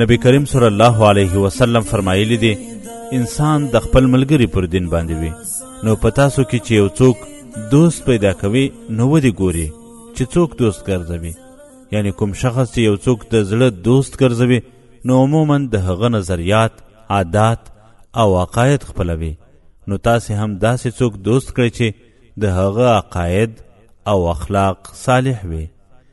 نبی کریم صلی الله علیه وسلم فرمایلی دی انسان د خپل ملګری پر دین باندې وي نو په تاسو کې چې یو څوک دوست پیدا کوي نو ودې ګوري چې څوک دوست ګرځوي یعنی کوم شخص چې یو څوک د زړه دوست ګرځوي نو عموما د هغه نظریات عادات او عقاید خپلوي نو تاسې هم داسې څوک دوست کړئ چې د هغه عقاید او اخلاق صالح وي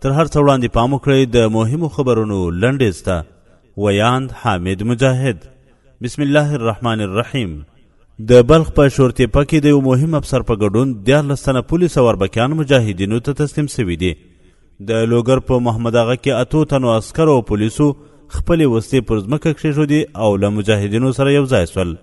تر هر څه وړاندې پام وکړئ د مهمو خبرونو لنډیز ته ویاند حامد مجاهد بسم الله الرحمن الرحیم د بلخ په شورتیپه کې د یو مهم افسر په ګډون دیارلس تنه پولیس او اربکیان مجاهدینو ته تسلیم سوي دي د لوګر په محمد اغا کې اتو تنو عسکرو او پولیسو خپلې وسلې پر ځمکه کښېښودې او له مجاهدینو سره یو ځای سول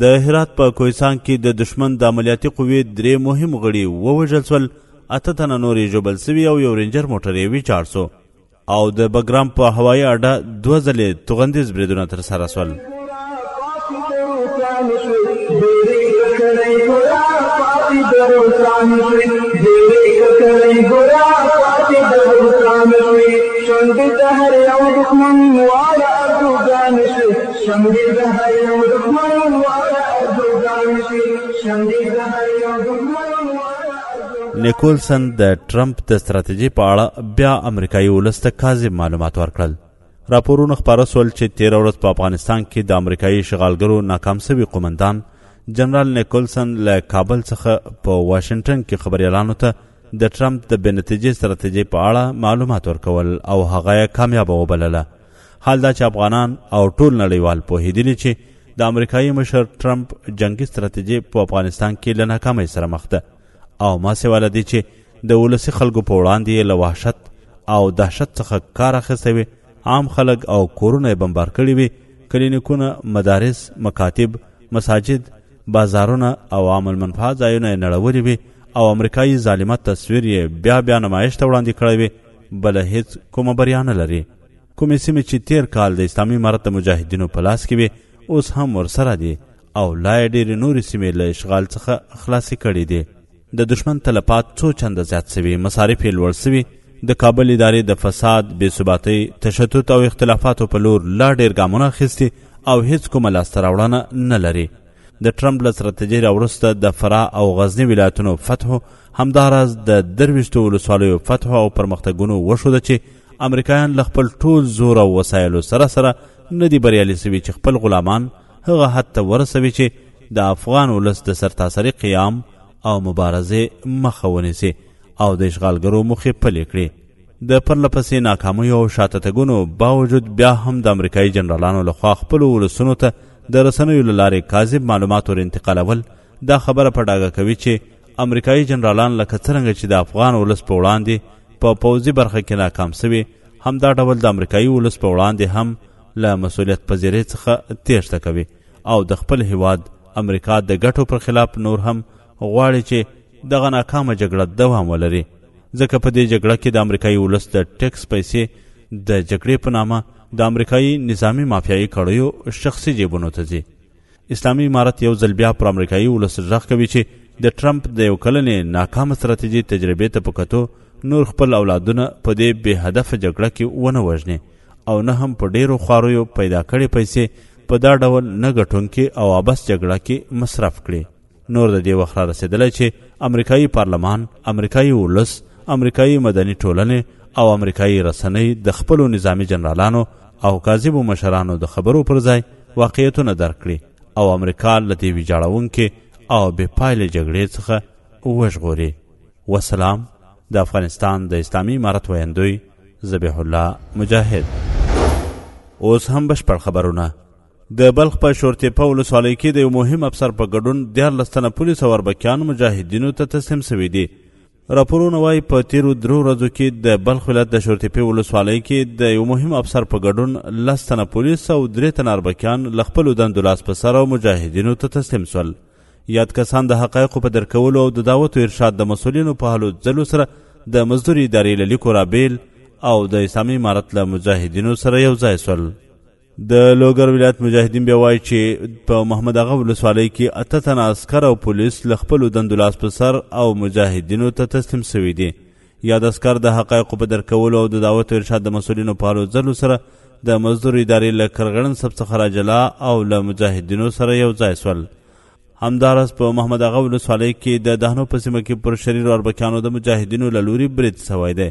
د هرات په کوهستان کې د دشمن د عملیاتي قوې درې مهم غړي ووژل سول اته تنه نور یې ژوبل سوي او یو رینجر موټر یې ویچاړ سو او د بګرام په هوایي اډه دوه ځلې توغندیز بریدونه ترسره سول شونډې د هر یو دښمن واړه اردوګان شي شمدې د هر یو دښمن واړه ارزوګان شي شمدې د هر یو دښمن نیکولسن د ټرمپ د ستراتیژۍ په اړه بیا امریکایي ولس ته کاذب معلومات ورکړل راپورونه خپاره سول چې تیره ورځ په افغانستان کې د امریکایي اشغالګرو ناکام سوي قومندان جنرال نیکولسن له کابل څخه په واشنګټن کې خبریالانو ته د ټرمپ د بې نتیجې ستراتیژۍ په اړه معلومات ورکول او هغه یې کامیابه وبلله حال دا چې افغانان او ټول نړیوال پوهېدلي چې د امریکایي مشر ټرمپ جنګي ستراتیژي په افغانستان کې له ناکامۍ سره مخ ده او ما سوا له دې چې د ولسي خلکو په وړاندې یې له وحشت او دهشت څخه کار اخیستی وي عام خلک او کورونه یې بمبار کړي وي کلینیکونه مدارس مکاتب مساجد بازارونه او عام المنفعه ځایونه یې نړولي وي او امریکایي ظالمه تصویر یې بیا بیا نمایش ته وړاندې کړی وي بله هیڅ کومه بریا نه لري کومې سیمې چې تیر کال د اسلامي امارت د مجاهدینو په لاس کې وي اوس هم ورسره دي او لا یې ډېرې نورې سیمې له اشغال څخه خلاصې کړې دي د دشمن تلفات څو چنده زیات سوي مصارف یې لوړ سوي د کابل ادارې د فساد بې ثباتۍ تشتت او اختلافاتو په لور لا ډېر ګامونه اخیستي او هیڅ کومه لاسته راوړنه نه لري د ټرمپ له ستراتیژۍ راوروسته د فراه او غزني ولایتونو فتح همداراز د درویشتو ولسوالیو فتح او پرمختګونو وښوده چې امریکایان له خپل ټول زور او وسایلو سره سره نه دي بریالي سوي چې خپل غلامان هغه حد ته ورسوي چې د افغان ولس د سرتاسري قیام او مبارزې مخه ونیسي او د اشغالګرو مخې پلې کړي د پرله پسې ناکامیو او شاته تګونو باوجود بیا هم د امریکایي جنرالانو لخوا خپلو ولسونو ته د رسنیو له لارې کاذب معلومات ور انتقالول دا خبره په ډاګه کوي چې امریکایي جنرالان لکه څرنګه چې د افغان ولس په وړاندې په پوځي برخه کې ناکام سوي همدا ډول د امریکایي ولس په وړاندې هم له مسؤلیت پذیرۍ څخه تېښته کوي او د خپل هیواد امریکا د ګټو پر خلاف نور هم غواړي چې دغه ناکامه جګړه دوام ولري ځکه په دې جګړه کې د امریکایي ولس د ټکس پیسې د جګړې په نامه د امریکایي نظامی مافیایي کړیو شخصي جیبونو ته ځي اسلامي امارت یو ځل بیا پر امریکایي ولس غږ کوي چې د ټرمپ د یو کلنې ناکامه ستراتیژي تجربې ته په کتو نور خپل اولادونه په دې بې هدفه جګړه کې ونه وژني او نه هم په ډیرو خواریو پیدا کړې پیسې په دا ډول نه ګټونکې او ابس جګړه کې مصرف کړي نور د دې وخت را رسېدلی چې امریکایي پارلمان امریکایي ولس امریکایي مدني ټولنې او امریکایي رسنۍ د خپلو نظامي جنرالانو او کاذبو مشرانو د خبرو پر ځای واقعیتونه درک کړي او امریکا له دې ویجاړونکې او بې پایلې جګړې څخه وژغوري وسلام د افغانستان د اسلامي امارت ویندوی ذبیح الله مجاهد اوس هم بشپړ خبرونه د بلخ په شورتیپه ولسوالۍ کې د یو مهم افسر په ګډون دیارلس تنه پولیس او اربکیان مجاهدینو ته تسلیم شوي دي راپورونه وایي په تیرو درو ورځو کې د بلخ ولایت د شورتیپې ولسوالۍ کې د یو مهم افسر په ګډون لس تنه پولیس او درې تنه اربکیان له خپلو دندو لاس په سر او مجاهدینو ته تسلیم شول یاد کسان د حقایقو په درکولو او د دعوت و ارشاد د مسولینو په هلو ځلو سره د مزدوري ادارې له لیکو رابیل او د اسلامي امارت له مجاهدینو سره یو ځای شول د لوګر ولایت مجاهدین بیا وایي چې په محمد اغه ولسوالۍ کې اته تنه عسکر او پولیس له خپلو دندو لاس په سر او مجاهدینو ته تسلیم سوي دي یاد عسکر د حقایقو په درک کولو او د دعوت او ارشاد د مسؤلینو په هلو ځلو سره د مزدور ادارې له کرغړن سب څخه راجلا او له مجاهدینو سره یو ځای سول همداراز په محمد اغه ولسوالۍ کې د دهنو په سیمه کې پر شریرو اربکیانو د مجاهدینو له لوري برید سوی دی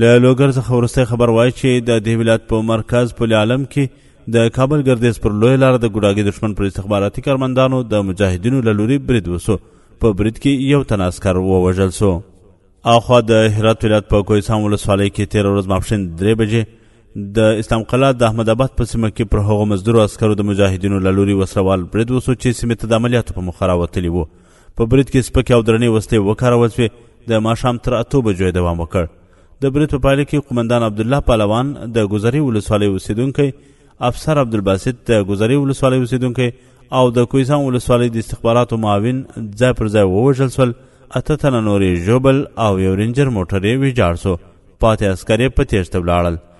له لوګر څخه وروستی خبر وایي چې د دې ولایت په مرکز پل عالم کې د کابل ګردیز پر لوی لار د ګوډاګي دښمن پر استخباراتي کارمندانو د مجاهدینو له لوري برید وسو په برید کې یو تن عسکر ووژل سو اخوا د هرات ولایت په کوهستان ولسوالۍ کې تېره ورځ ماپښین درې بجې د اسلام قلعه د احمد آباد په سیمه کې پر هغو مزدورو عسکرو د مجاهدینو له لوري وسلوال برید وسو چې سیمې ته د عملیاتو په موخه راوتلي وو په برید کې سپکې او درنې وسلې وکارول شوې د ماښام تر اتو بجو یې دوام وکړ د برید په پایله کې قومندان عبدالله پهلوان د ګذرې ولسوالۍ اوسېدونکی افسر عبدالباسط د ګذرې ولسوالۍ اوسېدونکی او د کویزان ولسوالۍ د استخباراتو معاون ځای پر ځای ووژل سول اته تنه نورې ژوبل او یو رینجر موټر یې ویجاړ سو پاتې عسکر یې په تېښته ولاړل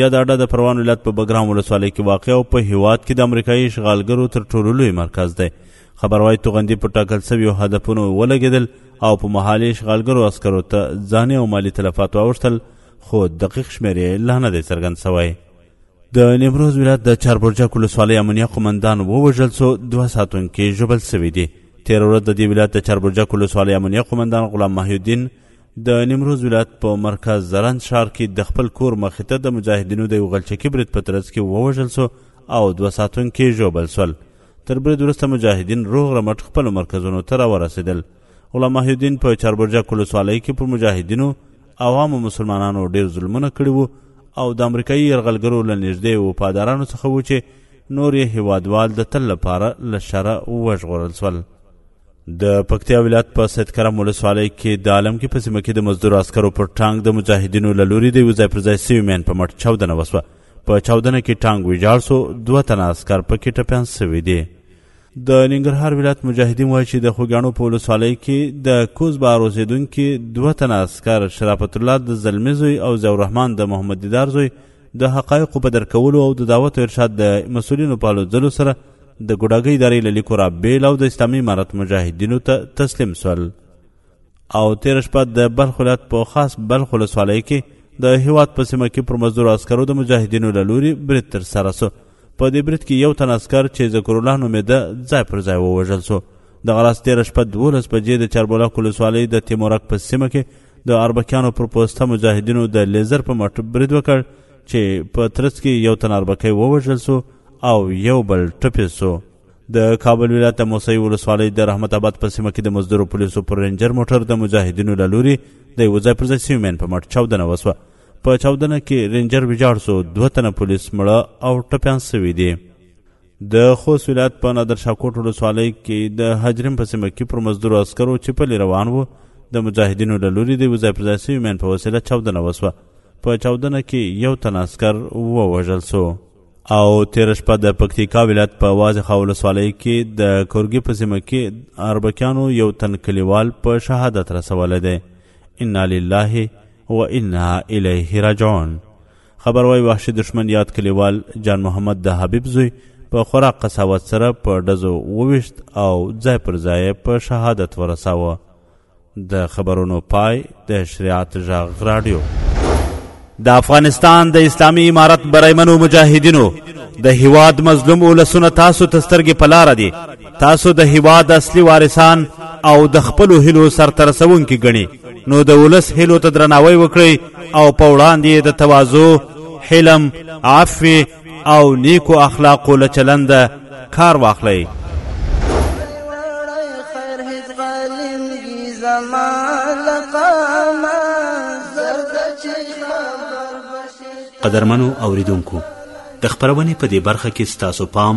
یاد اډه د پروان ولایت په بګرام ولسوالۍ کې واقع او په هیواد کې د امریکایي اشغالګرو تر ټولو لوی مرکز دی خبر وايي توغندي په ټاکل سویو هدفونو ولګېدل او په محالي اشغالګرو عسکرو ته ځاني او مالي تلفات واوښتل خو دقیق شمېر یې لا نه دی څرګند سوی د نیمروز ولایت د چاربرجک ولسوالۍ امنیه قومندان ووژل سو دوه ساتونکي ژوبل سوي دي تېره ورځ د دې ولایت د چاربرجک ولسوالۍ امنیه قومندان غلام محیالدین د نیمروز ولایت په مرکز زرند ښار کې د خپل کور مخې ته د مجاهدینو د یو غلچکي برید په ترڅ کې ووژل سو او دوه ساتونکي ژوبل سول تر برید وروسته مجاهدین روغ رمټ خپلو مرکزونو ته راورسېدل غلام محیالدین په چاربرجک ولسوالۍ کې پر مجاهدینو عوامو مسلمانانو ډېر ظلمونه کړي وو او د امریکایي یرغلګرو له نږدې وفادارانو څخه وو چې نور یې هیوادوال د تل لپاره له شره وژغورل سول د پکتیا ولایت په سید کرم ولسوالۍ کې د عالم کې په سیمه کې د مزدور عسکرو پر ټانګ د مجاهدینو له لوري د یو ځای پر ځای سوي مین په مټ چاودنه وسوه په چاودنه کې ټانګ ویجاړ سو دوه تنه عسکر پکې ټپیان سوي دي د ننګرهار ولایت مجاهدین وایي چې د خوږیاڼو په ولسوالۍ کې د کوز بار اوسېدونکي دوه تنه عسکر شرافت الله د زلمي زوی او ضیاء الرحمن د محمد دیدار زوی د حقایقو په درکولو او د دعوت او ارشاد د مسولینو په هلو ځلو سره د ګوډاګۍ ادارې له لیکو را بیل او د اسلامي امارت مجاهدینو ته تسلیم سول او تېره شپه د بلخ ولایت په خاص بلخ ولسوالۍ کې د هیواد په سیمه کې پر مزدورو عسکرو د مجاهدینو له لوري برید ترسره سو په دې برید کې یو تن عسکر چې ذکر الله نومېده ځای پر ځای ووژل شو دغه راز تېره شپه دولس بجې د چاربلاک ولسوالۍ د تیمورک په سیمه کې د اربکیانو پر پوسته مجاهدینو د لیزر په مټ برید وکړ چې په ترڅ کې یو تن اربکی ووژل سو او یو بل ټپې سو د کابل ولایت د موسی ولسوالۍ د رحمت آباد په سیمه کې د مزدورو پولیسو پر رینجر موټر د مجاهدینو له لوري د یوه ځای پر ځای سیمین په مټ چاودنه وسوه په چاودنه کې رینجر ویجاړ سو دوه تنه پولیس مړه او ټپیان سوي دي د خوست ولایت په نادرشاکوټ ولسوالۍ کې د حجرم په سیمه کې پر مزدورو عسکرو چې پلي روان وو د مجاهدینو له لوري د یوه ځای پر ځای سوي مین په وسیله چاودنه وسوه په چاودنه کې یو تن عسکر ووژل سو او تېره شپه د پکتیکا ولایت په واضحه ولسوالۍ کې د کورګي په سیمه کې اربکیانو یو تن کلیوال په شهادت رسولی دی انا لله و انا الیه راجعون خبر وای وحشي دشمن یاد کلیوال جان محمد د حبیب زوی په خورا قساوت سره په ډزو وویشت او ځای پر ځای په شهادت ورساوه د خبرونو پای د شریعت ژغ رادیو د افغانستان د اسلامی امارت برایمنو مجاهدینو د هیواد مظلوم ولسونه تاسو تسترګې پلار دي تاسو د هیواد اصلي وارثان او د خپل هلو سرته رسونکي ګڼي نو د ولس هلو ته درناوی وکړئ او په وړاندې د تواضع حلم عفو او نیکو اخلاقو له چلنده کار واخلئ قدرمنو اوریدونکو د خبرونه په دې برخه کې ستاسو پام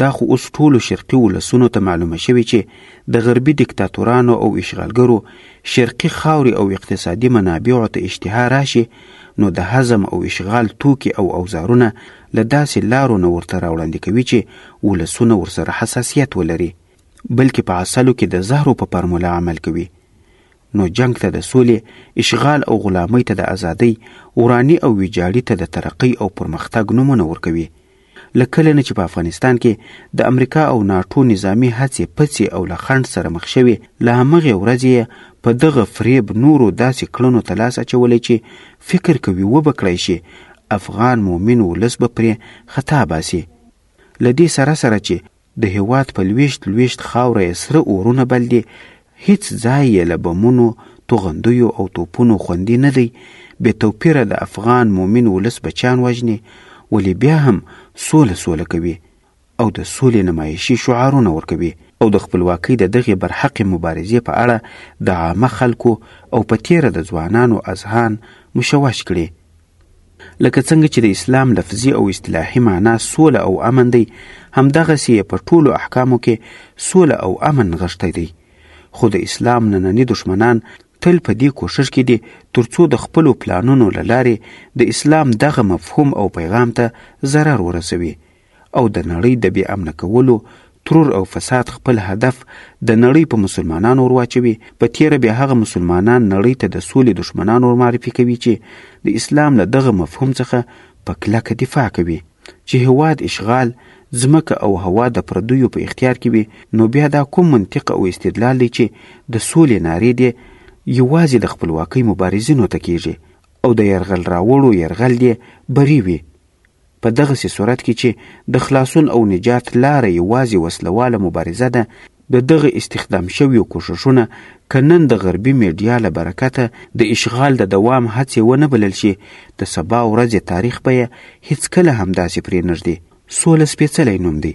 دا خو اوس ټولو شرقي ولسونو ته معلومه شوې چې د غربي دیکتاتورانو او اشغالګرو شرقي خاورې او اقتصادي منابعو ته اشتها راشي نو د هضم او اشغال توکي او اوزارونه له داسې لارو نه ورته راوړاندې کوي چې ولسونه ورسره حساسیت ولري بلکې په عسلو کې د زهرو په فارموله عمل کوي نو جنګ ته د سولې اشغال او غلامۍ ته د ازادۍ وراني او ویجاړي ته د ترقۍ او پرمختګ نومونه ورکوي له کله نه چې په افغانستان کې د امریکا او ناټو نظامی هڅې پڅې او له خنډ سره مخ شوې له همغې ورځې په دغه فریب نورو داسې کړنو ته لاس اچولی چې فکر کوي وبه کړای شي افغان مؤمن ولس به پرې خطا باسي له دې سره سره چې د هېواد په لوېشت لوېشت خاوره یې سره اورونه بل دي، هیڅ ځای یې له بمونو، توغندیو او توپونو خوندي نه دی، بې توپیره د افغان مؤمن ولس بچیان وژني، ولې بیا هم سوله سوله کوي او د سولې نمایشي شعارونه ورکوي او د خپلواکۍ د دغې برحقې مبارزې په اړه د عامه خلکو او په تېره د ځوانانو اذهان مشوش کړي. لکه څنګه چې د اسلام لفظي او اصطلاحي معنا سوله او امن دی همدغسې یې په ټولو احکامو کې سوله او امن نغښتی دی خو د اسلام ننني دښمنان تل په دې کوښښ کې دي ترڅو د خپلو پلانونو له لارې د اسلام دغه مفهوم او پیغام ته ضرر ورسوي او د نړۍ د بې امنه کولو، ترور او فساد خپل هدف د نړۍ په مسلمانانو ور واچوي، په تېره بیا هغه مسلمانان نړۍ ته د سولې دښمنان ور معرفي کوي چې د اسلام له دغه مفهوم څخه په کلکه دفاع کوي. چې هېواد اشغال، ځمکه او هوا د پردیو په اختیار کې وي، نو بیا دا کوم منطق او استدلال دی چې د سولې نارې دې یوازې د خپلواکۍ مبارزینو ته کېږي او د یرغل راوړو یرغل دې بري وي، په دغسې صورت کې چې د خلاصون او نجات لاره یوازې وسلواله مبارزه ده د دغه استخدام شویو کوښښونه که نن د غربي میډیا له برکته د اشغال د دوام هڅې ونه بلل شي د سبا ورځې تاریخ به یې هیڅکله همداسې پرې نږدي سوله سپېڅلی نوم دی